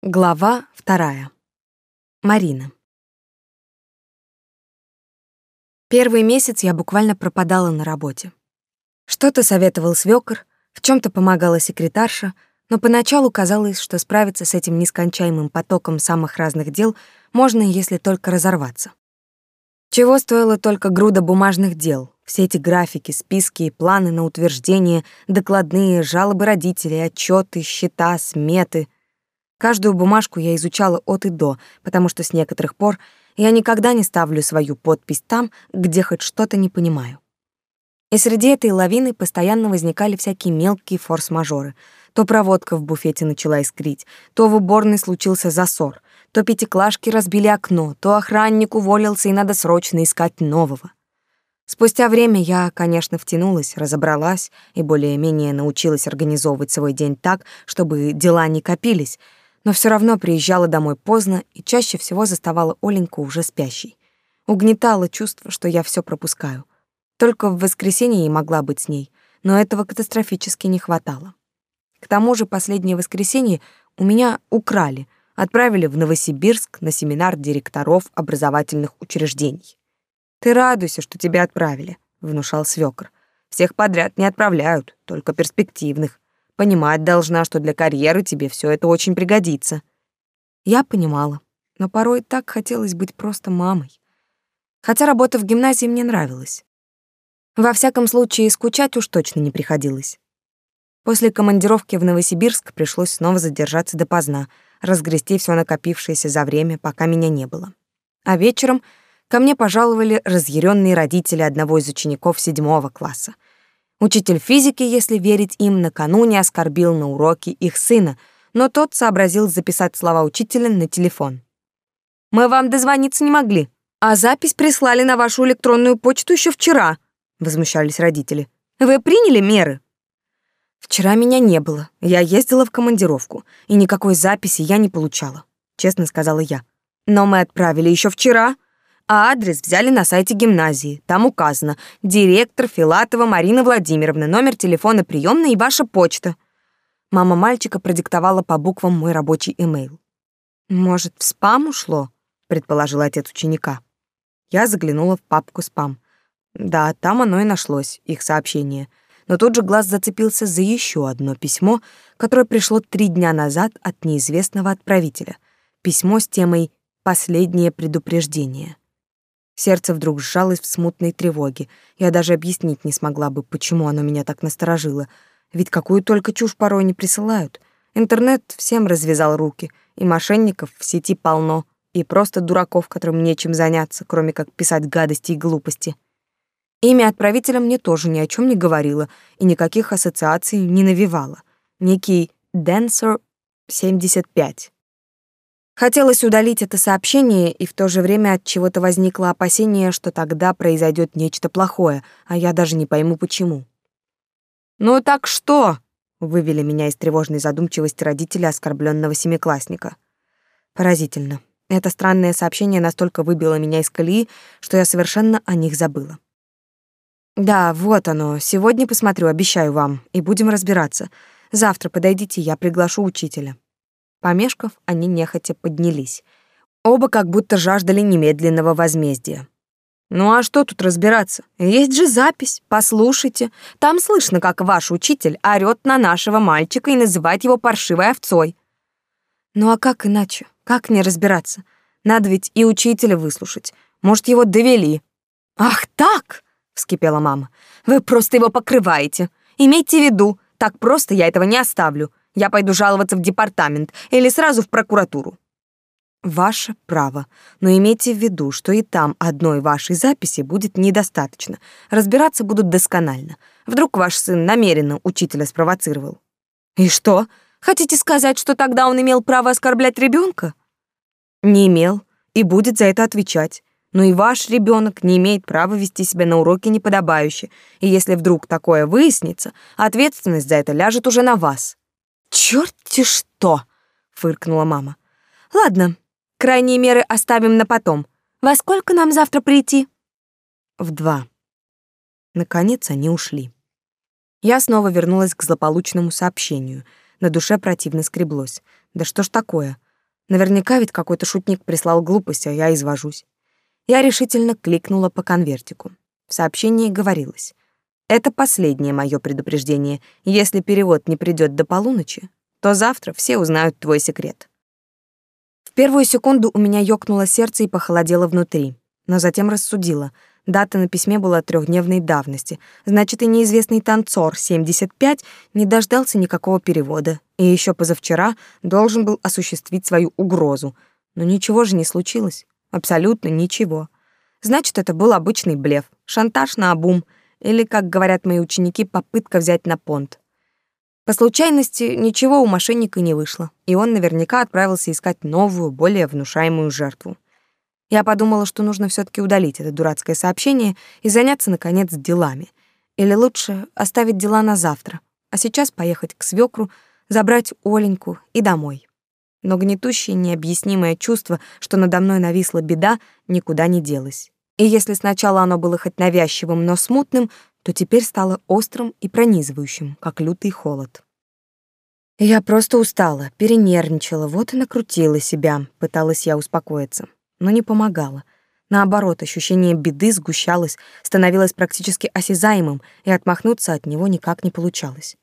Глава вторая. Марина. Первый месяц я буквально пропадала на работе. Что-то советовал свёкор, в чем то помогала секретарша, но поначалу казалось, что справиться с этим нескончаемым потоком самых разных дел можно, если только разорваться. Чего стоило только груда бумажных дел, все эти графики, списки и планы на утверждение, докладные, жалобы родителей, отчеты, счета, сметы — Каждую бумажку я изучала от и до, потому что с некоторых пор я никогда не ставлю свою подпись там, где хоть что-то не понимаю. И среди этой лавины постоянно возникали всякие мелкие форс-мажоры. То проводка в буфете начала искрить, то в уборной случился засор, то пятиклашки разбили окно, то охранник уволился и надо срочно искать нового. Спустя время я, конечно, втянулась, разобралась и более-менее научилась организовывать свой день так, чтобы дела не копились — но все равно приезжала домой поздно и чаще всего заставала Оленьку уже спящей. Угнетало чувство, что я все пропускаю. Только в воскресенье я могла быть с ней, но этого катастрофически не хватало. К тому же последнее воскресенье у меня украли, отправили в Новосибирск на семинар директоров образовательных учреждений. «Ты радуйся, что тебя отправили», — внушал свёкор. «Всех подряд не отправляют, только перспективных. Понимать должна, что для карьеры тебе все это очень пригодится. Я понимала, но порой так хотелось быть просто мамой. Хотя работа в гимназии мне нравилась. Во всяком случае, скучать уж точно не приходилось. После командировки в Новосибирск пришлось снова задержаться допоздна, разгрести все накопившееся за время, пока меня не было. А вечером ко мне пожаловали разъяренные родители одного из учеников седьмого класса — Учитель физики, если верить им, накануне оскорбил на уроке их сына, но тот сообразил записать слова учителя на телефон. «Мы вам дозвониться не могли, а запись прислали на вашу электронную почту еще вчера», — возмущались родители. «Вы приняли меры?» «Вчера меня не было, я ездила в командировку, и никакой записи я не получала», — честно сказала я. «Но мы отправили еще вчера», а адрес взяли на сайте гимназии. Там указано «Директор Филатова Марина Владимировна, номер телефона приемной и ваша почта». Мама мальчика продиктовала по буквам мой рабочий имейл. «Может, в спам ушло?» — предположил отец ученика. Я заглянула в папку «Спам». Да, там оно и нашлось, их сообщение. Но тут же глаз зацепился за еще одно письмо, которое пришло три дня назад от неизвестного отправителя. Письмо с темой «Последнее предупреждение». Сердце вдруг сжалось в смутной тревоге. Я даже объяснить не смогла бы, почему оно меня так насторожило. Ведь какую только чушь порой не присылают. Интернет всем развязал руки, и мошенников в сети полно, и просто дураков, которым нечем заняться, кроме как писать гадости и глупости. Имя отправителя мне тоже ни о чем не говорило и никаких ассоциаций не навевало. Некий Dancer 75. Хотелось удалить это сообщение, и в то же время от чего-то возникло опасение, что тогда произойдет нечто плохое, а я даже не пойму почему. Ну так что? вывели меня из тревожной задумчивости родители оскорбленного семиклассника. Поразительно. Это странное сообщение настолько выбило меня из колеи, что я совершенно о них забыла. Да, вот оно. Сегодня посмотрю, обещаю вам, и будем разбираться. Завтра подойдите, я приглашу учителя. Помешков, они нехотя поднялись. Оба как будто жаждали немедленного возмездия. «Ну а что тут разбираться? Есть же запись, послушайте. Там слышно, как ваш учитель орёт на нашего мальчика и называет его паршивой овцой». «Ну а как иначе? Как не разбираться? Надо ведь и учителя выслушать. Может, его довели». «Ах так!» — вскипела мама. «Вы просто его покрываете. Имейте в виду, так просто я этого не оставлю. Я пойду жаловаться в департамент или сразу в прокуратуру. Ваше право, но имейте в виду, что и там одной вашей записи будет недостаточно. Разбираться будут досконально. Вдруг ваш сын намеренно учителя спровоцировал. И что? Хотите сказать, что тогда он имел право оскорблять ребенка? Не имел и будет за это отвечать. Но и ваш ребенок не имеет права вести себя на уроке неподобающе, и если вдруг такое выяснится, ответственность за это ляжет уже на вас. «Чёрт-те что!» — фыркнула мама. «Ладно, крайние меры оставим на потом. Во сколько нам завтра прийти?» «В два». Наконец они ушли. Я снова вернулась к злополучному сообщению. На душе противно скреблось. Да что ж такое? Наверняка ведь какой-то шутник прислал глупость, а я извожусь. Я решительно кликнула по конвертику. В сообщении говорилось: "Это последнее мое предупреждение. Если перевод не придёт до полуночи, то завтра все узнают твой секрет". В первую секунду у меня ёкнуло сердце и похолодело внутри, но затем рассудила: дата на письме была трехдневной давности, значит, и неизвестный танцор 75 не дождался никакого перевода, и ещё позавчера должен был осуществить свою угрозу. Но ничего же не случилось. Абсолютно ничего. Значит, это был обычный блеф, шантаж на обум, или, как говорят мои ученики, попытка взять на понт. По случайности ничего у мошенника не вышло, и он наверняка отправился искать новую, более внушаемую жертву. Я подумала, что нужно все таки удалить это дурацкое сообщение и заняться, наконец, делами. Или лучше оставить дела на завтра, а сейчас поехать к свекру, забрать Оленьку и домой но гнетущее необъяснимое чувство, что надо мной нависла беда, никуда не делось. И если сначала оно было хоть навязчивым, но смутным, то теперь стало острым и пронизывающим, как лютый холод. Я просто устала, перенервничала, вот и накрутила себя, пыталась я успокоиться, но не помогало. Наоборот, ощущение беды сгущалось, становилось практически осязаемым, и отмахнуться от него никак не получалось.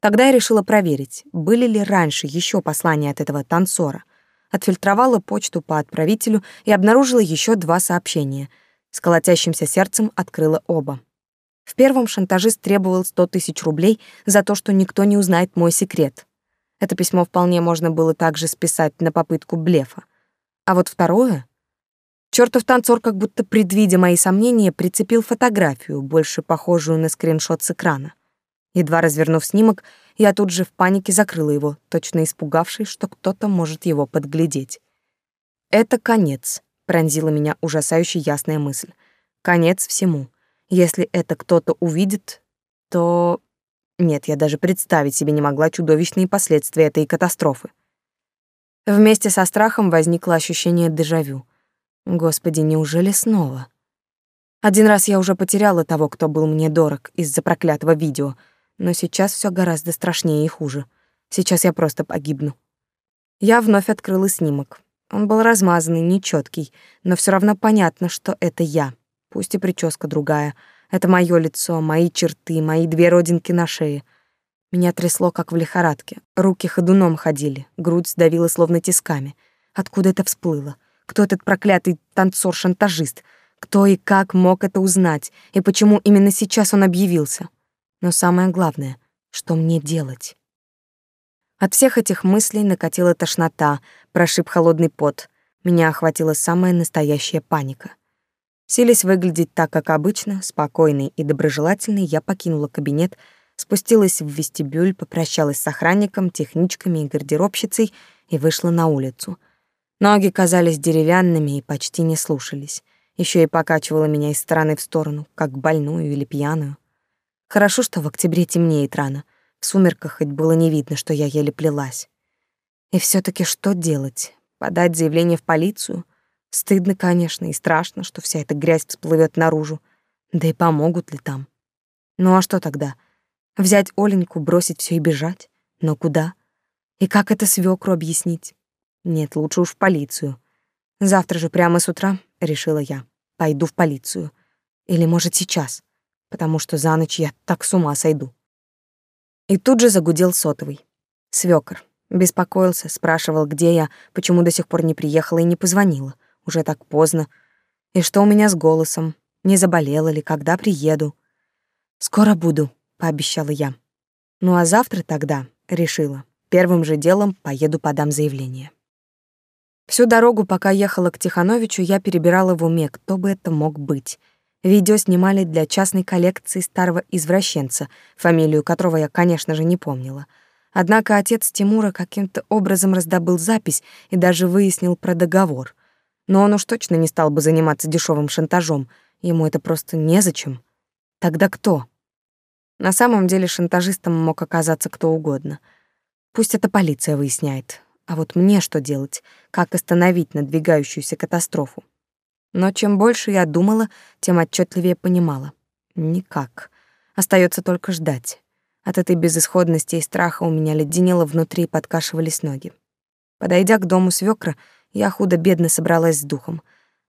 Тогда я решила проверить, были ли раньше еще послания от этого танцора. Отфильтровала почту по отправителю и обнаружила еще два сообщения. С колотящимся сердцем открыла оба. В первом шантажист требовал 100 тысяч рублей за то, что никто не узнает мой секрет. Это письмо вполне можно было также списать на попытку блефа. А вот второе... Чёртов танцор, как будто предвидя мои сомнения, прицепил фотографию, больше похожую на скриншот с экрана. Едва развернув снимок, я тут же в панике закрыла его, точно испугавшись, что кто-то может его подглядеть. «Это конец», — пронзила меня ужасающе ясная мысль. «Конец всему. Если это кто-то увидит, то...» Нет, я даже представить себе не могла чудовищные последствия этой катастрофы. Вместе со страхом возникло ощущение дежавю. Господи, неужели снова? Один раз я уже потеряла того, кто был мне дорог, из-за проклятого видео — но сейчас все гораздо страшнее и хуже. Сейчас я просто погибну. Я вновь открыла снимок. Он был размазанный, нечеткий, но все равно понятно, что это я. Пусть и прическа другая. Это мое лицо, мои черты, мои две родинки на шее. Меня трясло, как в лихорадке. Руки ходуном ходили, грудь сдавила словно тисками. Откуда это всплыло? Кто этот проклятый танцор-шантажист? Кто и как мог это узнать? И почему именно сейчас он объявился? Но самое главное, что мне делать? От всех этих мыслей накатила тошнота, прошиб холодный пот. Меня охватила самая настоящая паника. Силясь выглядеть так, как обычно, спокойной и доброжелательной, я покинула кабинет, спустилась в вестибюль, попрощалась с охранником, техничками и гардеробщицей и вышла на улицу. Ноги казались деревянными и почти не слушались. Еще и покачивала меня из стороны в сторону, как больную или пьяную. Хорошо, что в октябре темнеет рано. В сумерках хоть было не видно, что я еле плелась. И все таки что делать? Подать заявление в полицию? Стыдно, конечно, и страшно, что вся эта грязь всплывет наружу. Да и помогут ли там? Ну а что тогда? Взять Оленьку, бросить все и бежать? Но куда? И как это свекру объяснить? Нет, лучше уж в полицию. Завтра же прямо с утра, решила я, пойду в полицию. Или, может, сейчас потому что за ночь я так с ума сойду. И тут же загудел сотовый. Свёкор. Беспокоился, спрашивал, где я, почему до сих пор не приехала и не позвонила. Уже так поздно. И что у меня с голосом? Не заболела ли, когда приеду? «Скоро буду», — пообещала я. «Ну а завтра тогда», — решила, первым же делом поеду подам заявление. Всю дорогу, пока ехала к Тихановичу, я перебирала в уме, кто бы это мог быть — Видео снимали для частной коллекции старого извращенца, фамилию которого я, конечно же, не помнила. Однако отец Тимура каким-то образом раздобыл запись и даже выяснил про договор. Но он уж точно не стал бы заниматься дешевым шантажом, ему это просто незачем. Тогда кто? На самом деле шантажистом мог оказаться кто угодно. Пусть это полиция выясняет. А вот мне что делать? Как остановить надвигающуюся катастрофу? Но чем больше я думала, тем отчетливее понимала. Никак. Остается только ждать. От этой безысходности и страха у меня леденело внутри и подкашивались ноги. Подойдя к дому свекра, я худо-бедно собралась с духом.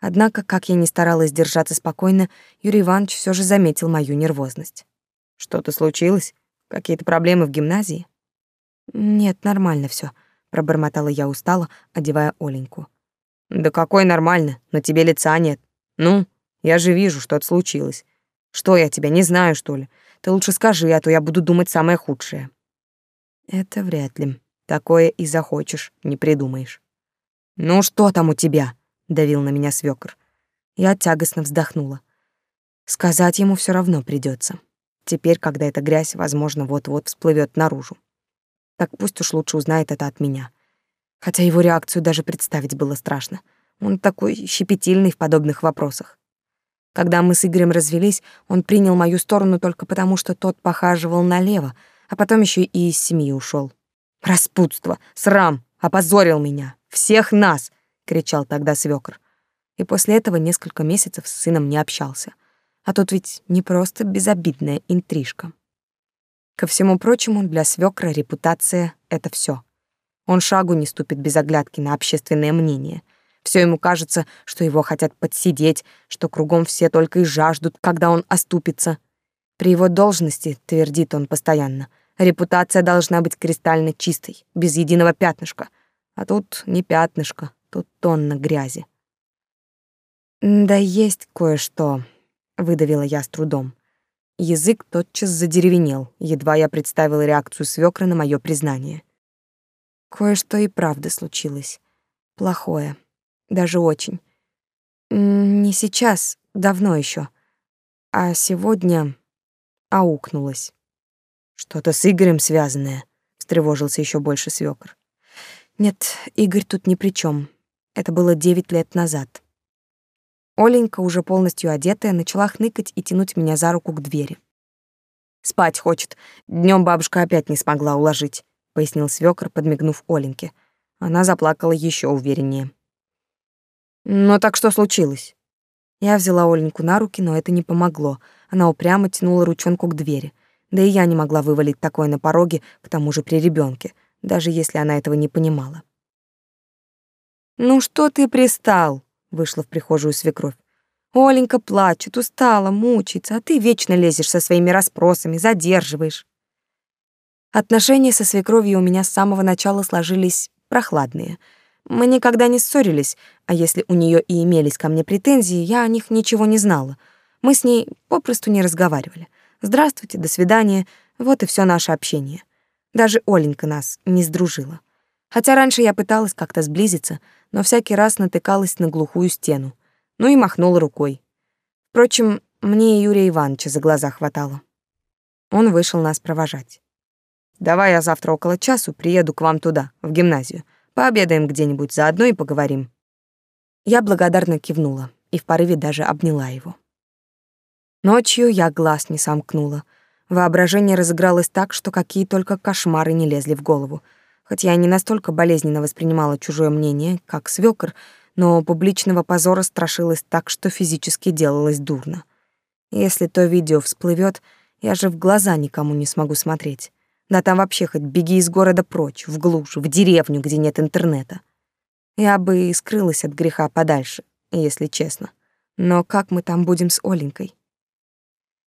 Однако, как я ни старалась держаться спокойно, Юрий Иванович все же заметил мою нервозность. «Что-то случилось? Какие-то проблемы в гимназии?» «Нет, нормально все, пробормотала я устало, одевая Оленьку. «Да какой нормально, на тебе лица нет. Ну, я же вижу, что-то случилось. Что я тебя не знаю, что ли? Ты лучше скажи, а то я буду думать самое худшее». «Это вряд ли. Такое и захочешь, не придумаешь». «Ну что там у тебя?» — давил на меня свёкор. Я тягостно вздохнула. Сказать ему все равно придется. Теперь, когда эта грязь, возможно, вот-вот всплывет наружу. Так пусть уж лучше узнает это от меня. Хотя его реакцию даже представить было страшно. Он такой щепетильный в подобных вопросах. Когда мы с Игорем развелись, он принял мою сторону только потому, что тот похаживал налево, а потом еще и из семьи ушел. «Распутство! Срам! Опозорил меня! Всех нас!» — кричал тогда свекр. И после этого несколько месяцев с сыном не общался. А тут ведь не просто безобидная интрижка. Ко всему прочему, для свекра репутация — это все. Он шагу не ступит без оглядки на общественное мнение. Все ему кажется, что его хотят подсидеть, что кругом все только и жаждут, когда он оступится. При его должности, твердит он постоянно, репутация должна быть кристально чистой, без единого пятнышка. А тут не пятнышко, тут тонна грязи. «Да есть кое-что», — выдавила я с трудом. Язык тотчас задеревенел, едва я представила реакцию свекра на мое признание. Кое-что и правда случилось. Плохое. Даже очень. Не сейчас, давно еще. А сегодня аукнулась. Что-то с Игорем связанное, встревожился еще больше свекр. Нет, Игорь тут ни при чем. Это было девять лет назад. Оленька, уже полностью одетая, начала хныкать и тянуть меня за руку к двери. «Спать хочет. Днем бабушка опять не смогла уложить», — пояснил свёкор, подмигнув Оленьке. Она заплакала еще увереннее. «Ну так что случилось?» Я взяла Оленьку на руки, но это не помогло. Она упрямо тянула ручонку к двери. Да и я не могла вывалить такое на пороге, к тому же при ребенке, даже если она этого не понимала. «Ну что ты пристал?» Вышла в прихожую свекровь. Оленька плачет, устала, мучается, а ты вечно лезешь со своими расспросами, задерживаешь. Отношения со свекровью у меня с самого начала сложились прохладные. Мы никогда не ссорились, а если у нее и имелись ко мне претензии, я о них ничего не знала. Мы с ней попросту не разговаривали. Здравствуйте, до свидания, вот и все наше общение. Даже Оленька нас не сдружила. Хотя раньше я пыталась как-то сблизиться, но всякий раз натыкалась на глухую стену. Ну и махнула рукой. Впрочем, мне и Юрия Ивановича за глаза хватало. Он вышел нас провожать. «Давай я завтра около часу приеду к вам туда, в гимназию. Пообедаем где-нибудь заодно и поговорим». Я благодарно кивнула и в порыве даже обняла его. Ночью я глаз не сомкнула. Воображение разыгралось так, что какие только кошмары не лезли в голову — Хоть я не настолько болезненно воспринимала чужое мнение, как свёкор, но публичного позора страшилась так, что физически делалось дурно. Если то видео всплывет, я же в глаза никому не смогу смотреть. Да там вообще хоть беги из города прочь, в глушь, в деревню, где нет интернета. Я бы и скрылась от греха подальше, если честно. Но как мы там будем с Оленькой?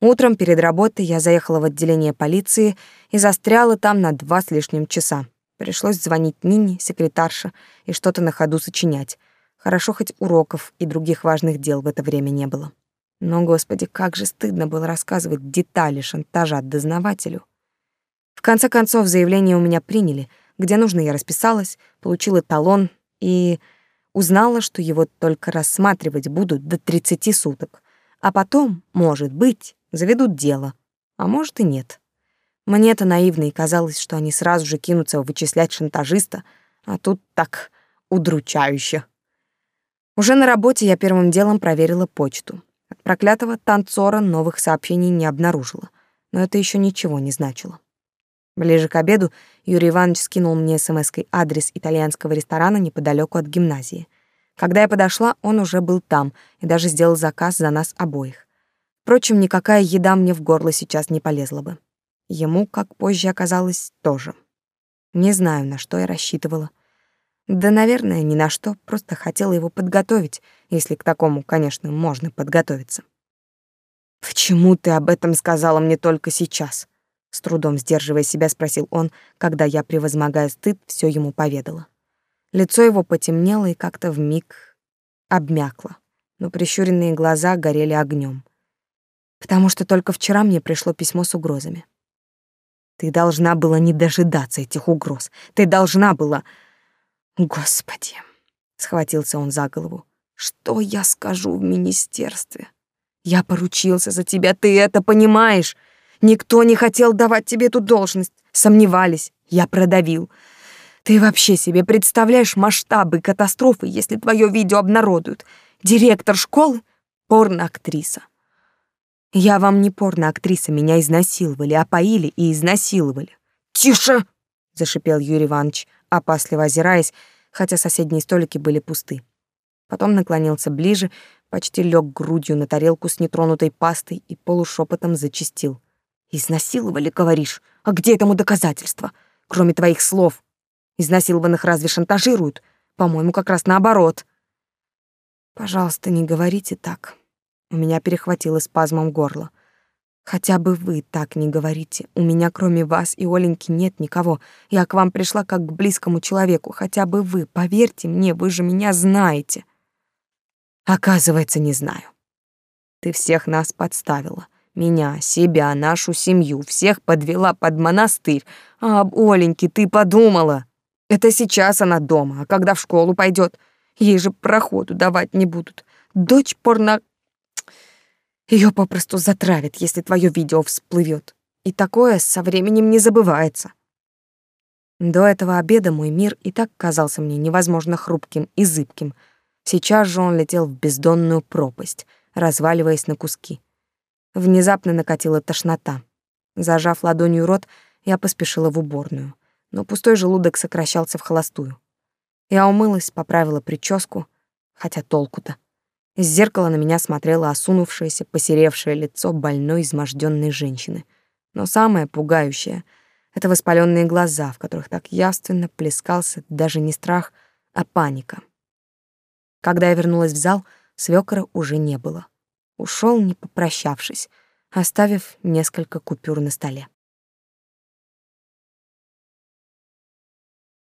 Утром перед работой я заехала в отделение полиции и застряла там на два с лишним часа. Пришлось звонить Нине, секретарше, и что-то на ходу сочинять. Хорошо хоть уроков и других важных дел в это время не было. Но, господи, как же стыдно было рассказывать детали шантажа дознавателю. В конце концов, заявление у меня приняли. Где нужно, я расписалась, получила талон и узнала, что его только рассматривать будут до 30 суток. А потом, может быть, заведут дело, а может и нет. Мне-то наивно и казалось, что они сразу же кинутся вычислять шантажиста, а тут так удручающе. Уже на работе я первым делом проверила почту. От проклятого танцора новых сообщений не обнаружила, но это еще ничего не значило. Ближе к обеду Юрий Иванович скинул мне смс-кой адрес итальянского ресторана неподалеку от гимназии. Когда я подошла, он уже был там и даже сделал заказ за нас обоих. Впрочем, никакая еда мне в горло сейчас не полезла бы. Ему, как позже оказалось, тоже. Не знаю, на что я рассчитывала. Да, наверное, ни на что, просто хотела его подготовить, если к такому, конечно, можно подготовиться. «Почему ты об этом сказала мне только сейчас?» С трудом сдерживая себя, спросил он, когда я, превозмогая стыд, все ему поведала. Лицо его потемнело и как-то вмиг обмякло, но прищуренные глаза горели огнем. Потому что только вчера мне пришло письмо с угрозами. Ты должна была не дожидаться этих угроз. Ты должна была... Господи, схватился он за голову. Что я скажу в министерстве? Я поручился за тебя, ты это понимаешь? Никто не хотел давать тебе эту должность, сомневались, я продавил. Ты вообще себе представляешь масштабы катастрофы, если твое видео обнародуют? Директор школы — порноактриса. Я вам не порноактриса, меня изнасиловали, опоили и изнасиловали. Тише! зашипел Юрий Иванович, опасливо озираясь, хотя соседние столики были пусты. Потом наклонился ближе, почти лег грудью на тарелку с нетронутой пастой и полушепотом зачистил. «Изнасиловали, говоришь? А где этому доказательства? Кроме твоих слов. Изнасилованных разве шантажируют? По-моему, как раз наоборот». «Пожалуйста, не говорите так». У меня перехватило спазмом горло. Хотя бы вы так не говорите. У меня кроме вас и Оленьки нет никого. Я к вам пришла как к близкому человеку. Хотя бы вы, поверьте мне, вы же меня знаете. Оказывается, не знаю. Ты всех нас подставила. Меня, себя, нашу семью, всех подвела под монастырь. А об Оленьке ты подумала? Это сейчас она дома, а когда в школу пойдет, ей же проходу давать не будут. Дочь порно... Ее попросту затравят, если твое видео всплывет. И такое со временем не забывается. До этого обеда мой мир и так казался мне невозможно хрупким и зыбким — Сейчас же он летел в бездонную пропасть, разваливаясь на куски. Внезапно накатила тошнота. Зажав ладонью рот, я поспешила в уборную, но пустой желудок сокращался в холостую. Я умылась, поправила прическу, хотя толку-то. Из зеркала на меня смотрело осунувшееся, посеревшее лицо больной, изможденной женщины. Но самое пугающее — это воспаленные глаза, в которых так явственно плескался даже не страх, а паника. Когда я вернулась в зал, свёкора уже не было. Ушел, не попрощавшись, оставив несколько купюр на столе.